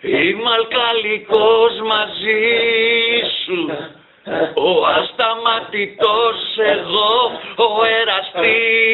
Είμαι αλκαλικός μαζί σου Ο ασταματητός εγώ, ο εραστής.